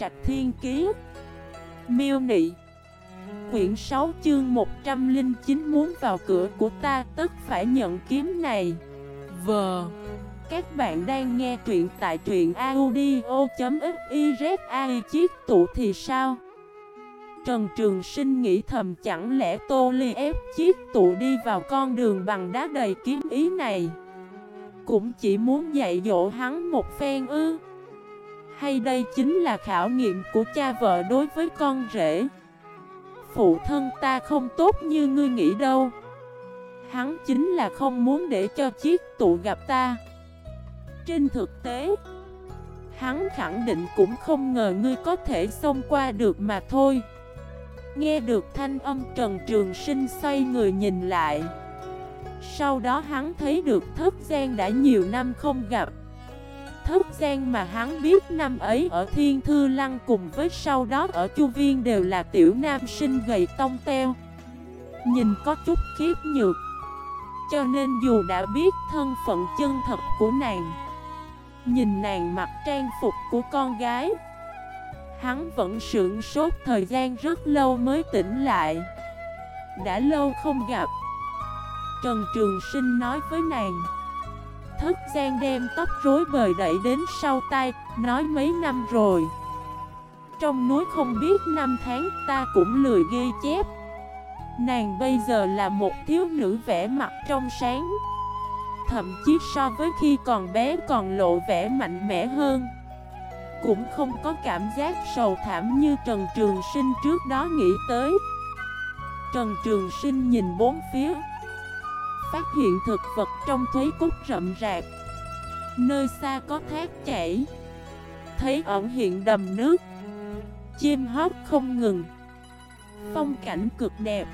Trạch Thiên Kiế Miêu Nị. Quyển 6 chương 109 muốn vào cửa của ta tức phải nhận kiếm này. Vờ Các bạn đang nghe truyện tại truyện audio.xyzai chiếc tụ thì sao? Trần Trường Sinh nghĩ thầm, chẳng lẽ Tô Ly ép chiếc tụ đi vào con đường bằng đá đầy kiếm ý này? Cũng chỉ muốn dạy dỗ hắn một phen ư? Hay đây chính là khảo nghiệm của cha vợ đối với con rể. Phụ thân ta không tốt như ngươi nghĩ đâu. Hắn chính là không muốn để cho chiếc tụ gặp ta. Trên thực tế, Hắn khẳng định cũng không ngờ ngươi có thể xông qua được mà thôi. Nghe được thanh âm Trần Trường Sinh xoay người nhìn lại. Sau đó hắn thấy được Thất gian đã nhiều năm không gặp. Thất gian mà hắn biết năm ấy ở Thiên Thư Lăng cùng với sau đó ở Chu Viên đều là tiểu nam sinh gầy tông teo. Nhìn có chút khiếp nhược. Cho nên dù đã biết thân phận chân thật của nàng, Nhìn nàng mặc trang phục của con gái, Hắn vẫn sững sốt thời gian rất lâu mới tỉnh lại. Đã lâu không gặp. Trần Trường Sinh nói với nàng Thất gian đem tóc rối bời đẩy đến sau tay Nói mấy năm rồi. Trong núi không biết năm tháng ta cũng lười ghi chép. Nàng bây giờ là một thiếu nữ vẻ mặt trong sáng. Thậm chí so với khi còn bé còn lộ vẻ mạnh mẽ hơn. Cũng không có cảm giác sầu thảm như Trần Trường Sinh trước đó nghĩ tới. Trần Trường Sinh nhìn bốn phía Phát hiện thực vật trong thuế cúc rậm rạp. Nơi xa có thác chảy. Thấy ẩn hiện đầm nước. Chim hót không ngừng. Phong cảnh cực đẹp.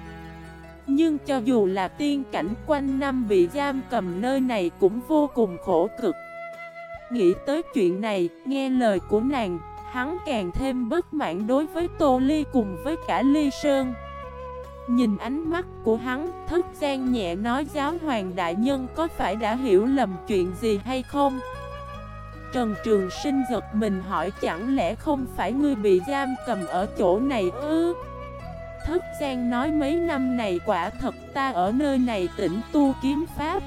Nhưng cho dù là tiên cảnh quanh năm bị giam cầm nơi này cũng vô cùng khổ cực. Nghĩ tới chuyện này, nghe lời của nàng, hắn càng thêm bất mãn đối với Tô Ly cùng với cả Ly Sơn. Nhìn ánh mắt của hắn, thất gian nhẹ nói giáo hoàng đại nhân có phải đã hiểu lầm chuyện gì hay không? Trần Trường Sinh giật mình hỏi chẳng lẽ không phải ngươi bị giam cầm ở chỗ này ư? Thất gian nói mấy năm này quả thật ta ở nơi này tỉnh tu kiếm pháp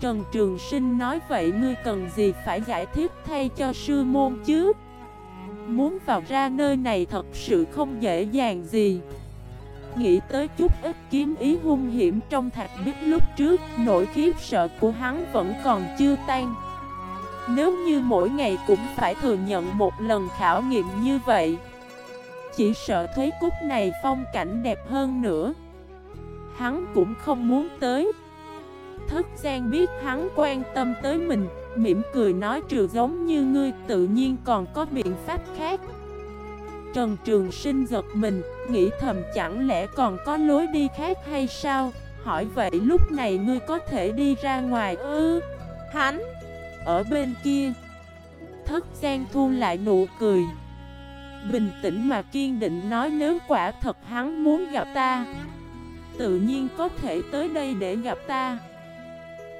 Trần Trường Sinh nói vậy ngươi cần gì phải giải thích thay cho sư môn chứ Muốn vào ra nơi này thật sự không dễ dàng gì Nghĩ tới chút ít kiếm ý hung hiểm trong thạch biết lúc trước Nỗi khiếp sợ của hắn vẫn còn chưa tan. Nếu như mỗi ngày cũng phải thừa nhận một lần khảo nghiệm như vậy Chỉ sợ thuế cúc này phong cảnh đẹp hơn nữa. Hắn cũng không muốn tới. Thất Giang biết hắn quan tâm tới mình, mỉm cười nói trừ giống như ngươi tự nhiên còn có biện pháp khác. Trần Trường Sinh giật mình, nghĩ thầm chẳng lẽ còn có lối đi khác hay sao? Hỏi vậy lúc này ngươi có thể đi ra ngoài ư? hắn, ở bên kia. Thất Giang thu lại nụ cười. Bình tĩnh mà kiên định nói nếu quả thật hắn muốn gặp ta Tự nhiên có thể tới đây để gặp ta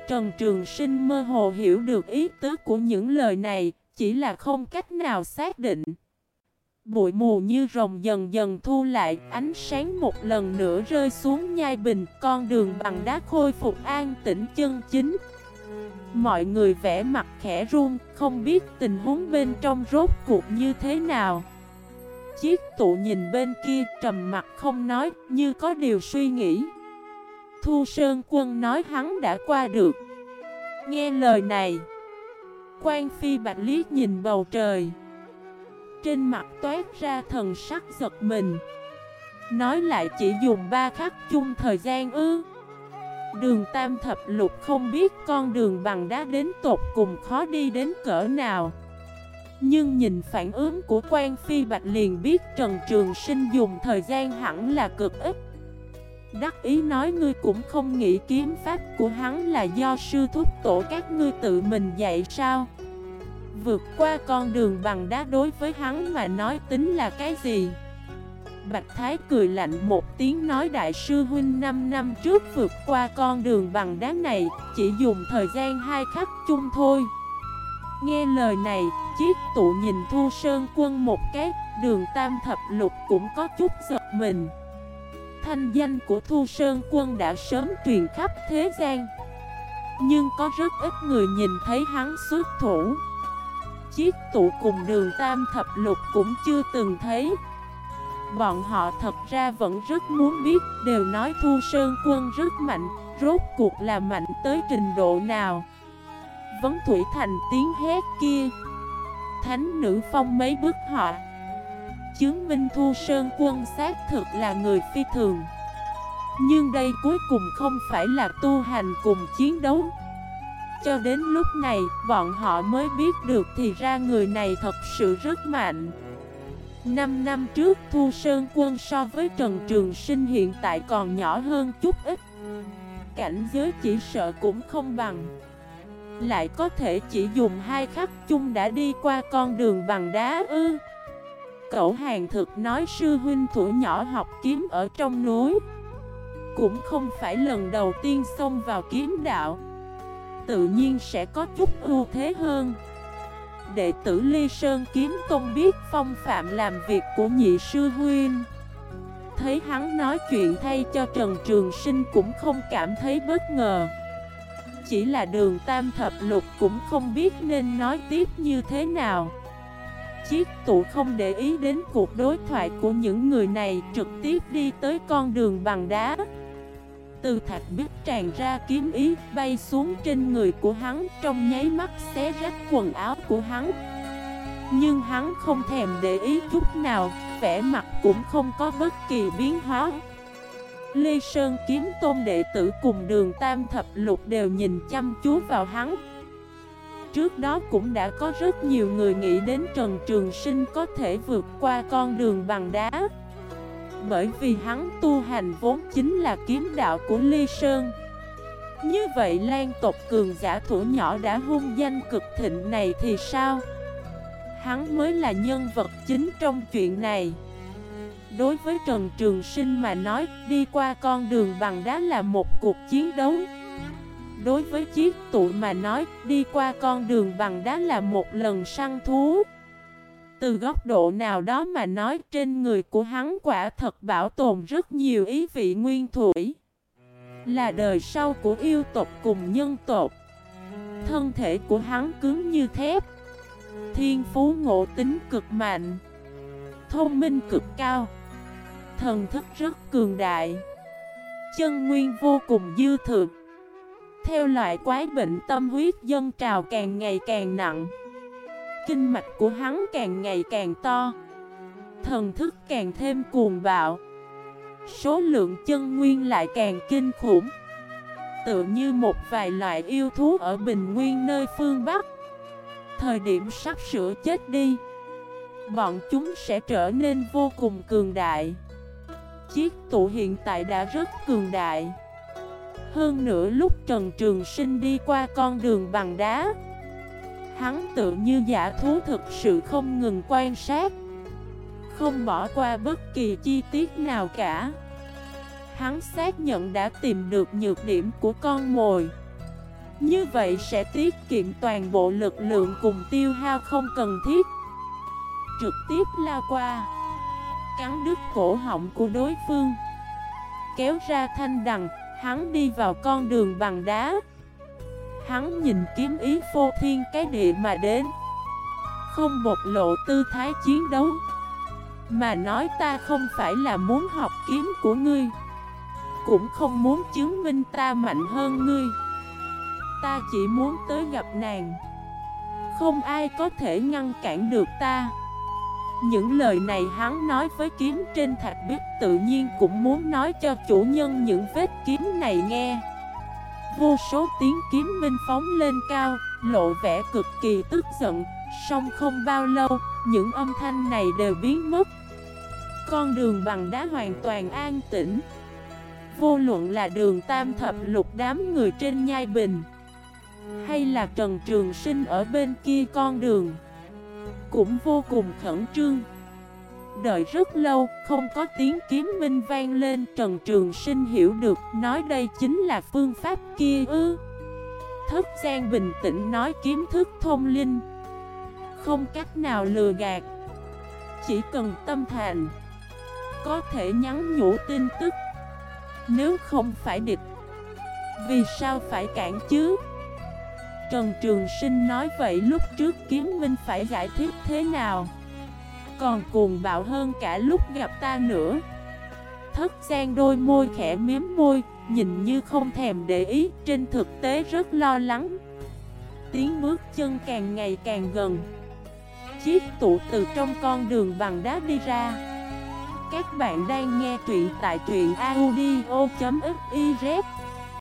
Trần Trường Sinh mơ hồ hiểu được ý tứ của những lời này, chỉ là không cách nào xác định. Bụi mù như rồng dần dần thu lại, ánh sáng một lần nữa rơi xuống nhai bình, con đường bằng đá khôi phục an tĩnh chân chính. Mọi người vẽ mặt khẽ run, không biết tình huống bên trong rốt cuộc như thế nào. Chiếc tụ nhìn bên kia trầm mặt không nói, như có điều suy nghĩ. Thu Sơn Quân nói hắn đã qua được Nghe lời này Quan Phi Bạch lý nhìn bầu trời trên mặt toát ra thần sắc giật mình. Nói lại chỉ dùng ba khắc chung thời gian ư. Đường Tam Thập Lục không biết con đường bằng đá đến tột cùng khó đi đến cỡ nào. Nhưng nhìn phản ứng của quan Phi Bạch liền biết Trần Trường Sinh dùng thời gian hẳn là cực ít. Đắc ý nói ngươi cũng không nghĩ kiếm pháp của hắn là do sư thúc tổ các ngươi tự mình dạy sao? Vượt qua con đường bằng đá đối với hắn mà nói tính là cái gì Bạch Thái cười lạnh một tiếng nói đại sư huynh 5 năm trước vượt qua con đường bằng đá này Chỉ dùng thời gian hai khắc chung thôi Nghe lời này, chiếc tụ nhìn Thu Sơn quân một cái, đường tam thập lục cũng có chút giật mình. Thanh danh của Thu Sơn quân đã sớm truyền khắp thế gian. Nhưng có rất ít người nhìn thấy hắn xuất thủ. Chiếc tụ cùng đường tam thập lục cũng chưa từng thấy. Bọn họ thật ra vẫn rất muốn biết, đều nói Thu Sơn quân rất mạnh, rốt cuộc là mạnh tới trình độ nào. Vấn Thủy Thành tiếng hét kia Thánh nữ phong mấy bức họ Chứng minh Thu Sơn quân xác thực là người phi thường Nhưng đây cuối cùng không phải là tu hành cùng chiến đấu cho đến lúc này, bọn họ mới biết được thì ra người này thật sự rất mạnh. Năm năm trước Thu Sơn quân so với Trần Trường Sinh hiện tại còn nhỏ hơn chút ít. Cảnh giới chỉ sợ cũng không bằng. Lại có thể chỉ dùng hai khắc chung đã đi qua con đường bằng đá ư. Cậu hàng thực nói sư huynh thủ nhỏ học kiếm ở trong núi. Cũng không phải lần đầu tiên xông vào kiếm đạo. Tự nhiên sẽ có chút ưu thế hơn. Đệ tử Ly Sơn Kiếm Tôn biết phong phạm làm việc của nhị sư huynh. Thấy hắn nói chuyện thay cho Trần Trường Sinh cũng không cảm thấy bất ngờ. Chỉ là đường tam thập lục cũng không biết nên nói tiếp như thế nào. Chiếc tụ không để ý đến cuộc đối thoại của những người này trực tiếp đi tới con đường bằng đá. Từ thạch biết tràn ra kiếm ý bay xuống trên người của hắn trong nháy mắt xé rách quần áo của hắn. Nhưng hắn không thèm để ý chút nào, vẻ mặt cũng không có bất kỳ biến hóa. Lê Sơn kiếm tôn đệ tử cùng đường Tam Thập Lục đều nhìn chăm chú vào hắn. Trước đó cũng đã có rất nhiều người nghĩ đến Trần Trường Sinh có thể vượt qua con đường bằng đá. Bởi vì hắn tu hành vốn chính là kiếm đạo của ly Sơn Như vậy Lan tộc cường giả thủ nhỏ đã hung danh cực thịnh này thì sao? Hắn mới là nhân vật chính trong chuyện này Đối với Trần Trường Sinh mà nói, đi qua con đường bằng đá là một cuộc chiến đấu. Đối với chiếc tụ mà nói, đi qua con đường bằng đá là một lần săn thú. Từ góc độ nào đó mà nói, trên người của hắn quả thật bảo tồn rất nhiều ý vị nguyên thủy. Là đời sau của yêu tộc cùng nhân tộc. Thân thể của hắn cứng như thép. Thiên phú ngộ tính cực mạnh. Thông minh cực cao thần thức rất cường đại Chân nguyên vô cùng dư thượng Theo loại quái bệnh tâm huyết dân trào càng ngày càng nặng Kinh mạch của hắn càng ngày càng to. Thần thức càng thêm cuồng bạo. Số lượng chân nguyên lại càng kinh khủng. Tựa như một vài loại yêu thú ở bình nguyên nơi phương Bắc. Thời điểm sắp sửa chết đi, Bọn chúng sẽ trở nên vô cùng cường đại. Chiếc tụ hiện tại đã rất cường đại. Hơn nữa lúc Trần Trường Sinh đi qua con đường bằng đá Hắn tự như giả thú thực sự không ngừng quan sát. Không bỏ qua bất kỳ chi tiết nào cả. Hắn xác nhận đã tìm được nhược điểm của con mồi. Như vậy sẽ tiết kiệm toàn bộ lực lượng cùng tiêu hao không cần thiết. Trực tiếp lao qua. Cắn đứt cổ họng của đối phương. Kéo ra thanh đằng, hắn đi vào con đường bằng đá. Hắn nhìn kiếm ý phô thiên cái địa mà đến. Không bộc lộ tư thái chiến đấu. Mà nói ta không phải là muốn học kiếm của ngươi. Cũng không muốn chứng minh ta mạnh hơn ngươi. Ta chỉ muốn tới gặp nàng. Không ai có thể ngăn cản được ta. Những lời này hắn nói với kiếm trên thạch biết tự nhiên cũng muốn nói cho chủ nhân những vết kiếm này nghe. Vô số tiếng kiếm minh phóng lên cao, lộ vẻ cực kỳ tức giận. Song không bao lâu, những âm thanh này đều biến mất. Con đường bằng đá hoàn toàn an tĩnh. Vô luận là đường tam thập lục đám người trên nhai bình Hay là Trần Trường Sinh ở bên kia con đường cũng vô cùng khẩn trương. Đợi rất lâu, không có tiếng kiếm minh vang lên Trần Trường Sinh hiểu được, nói đây chính là phương pháp kia ư. Thất Giang bình tĩnh nói kiếm thức thông linh. Không cách nào lừa gạt. Chỉ cần tâm thành. Có thể nhắn nhủ tin tức. Nếu không phải địch. Vì sao phải cản chứ? Trần Trường Sinh nói vậy lúc trước kiếm minh phải giải thích thế nào? Còn cuồng bạo hơn cả lúc gặp ta nữa. Thất gian đôi môi khẽ miếm môi, Nhìn như không thèm để ý, Trên thực tế rất lo lắng. Tiếng bước chân càng ngày càng gần. Chiếc tụ từ trong con đường bằng đá đi ra. Các bạn đang nghe truyện tại truyện audio.fif